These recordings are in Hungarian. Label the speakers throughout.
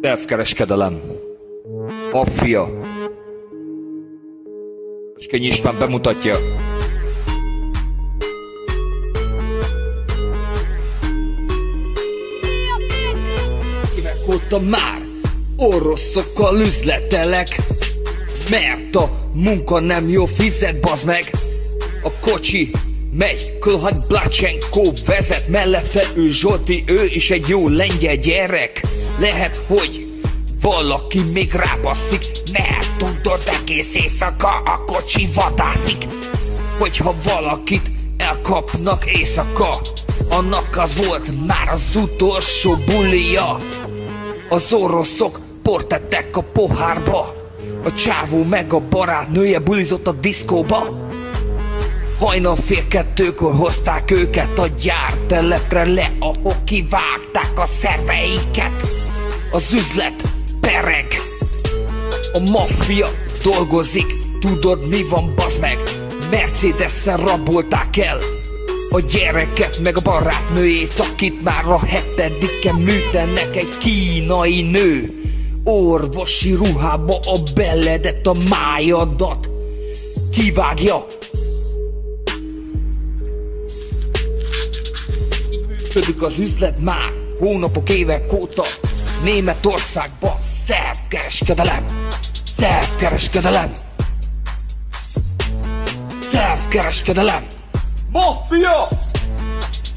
Speaker 1: Tervkereskedelem. Maffia. És Könyv István bemutatja. Évek óta már oroszokkal üzletelek Mert a munka nem jó fizet, bazd meg A kocsi megy, Kölhagy Blacsenko vezet Mellette ő Zsolti, ő is egy jó lengyel gyerek. Lehet, hogy valaki még rábasszik Mert tudod egész éjszaka a kocsi vadászik. Hogyha valakit elkapnak éjszaka Annak az volt már az utolsó bulia. Az oroszok portettek a pohárba A csávó meg a barátnője bulizott a diszkóba Hajnal fél kettőkor hozták őket a gyártelepre le, ahol kivágták a szerveiket. Az üzlet pereg, a maffia dolgozik, tudod mi van, bazd meg? Mercedes-en rabolták el a gyereket, meg a barátnőjét, akit már a hetediken műtenek egy kínai nő. Orvosi ruhába a belledet, a májadat kivágja működik az üzlet már hónapok, évek óta. Németországban szervkereskedelem Szervkereskedelem. Szervkereskedelem. Mafia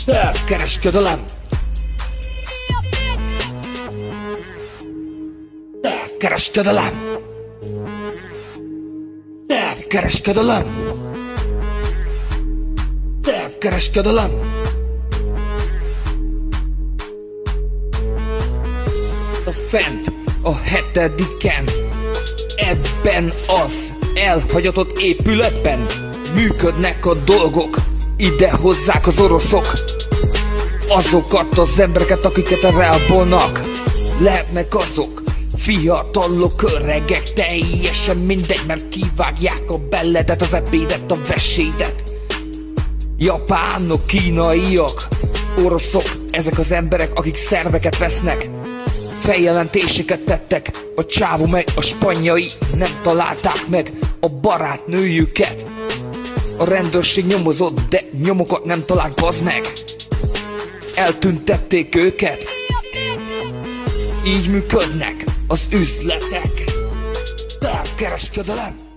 Speaker 1: Szervkereskedelem. Szervkereskedelem. Szervkereskedelem. Szervkereskedelem a fent a hetediken. Ebben az elhagyatott épületben Működnek a dolgok. Ide hozzák az oroszok Azokat az embereket, akiket elrabolnak Lehetnek azok Fiatalok, öregek, teljesen mindegy, mert kivágják a belledet, az ebédet, a vesédet. Japánok, kínaiak, oroszok, ezek az emberek, akik szerveket vesznek Feljelentéseket tettek, a csávó meg a spanyai nem találták meg a barátnőjüket. A rendőrség nyomozott, de nyomokat nem talált, bazd meg. Eltüntették őket. Így működnek az üzletek. Távkereskedelem.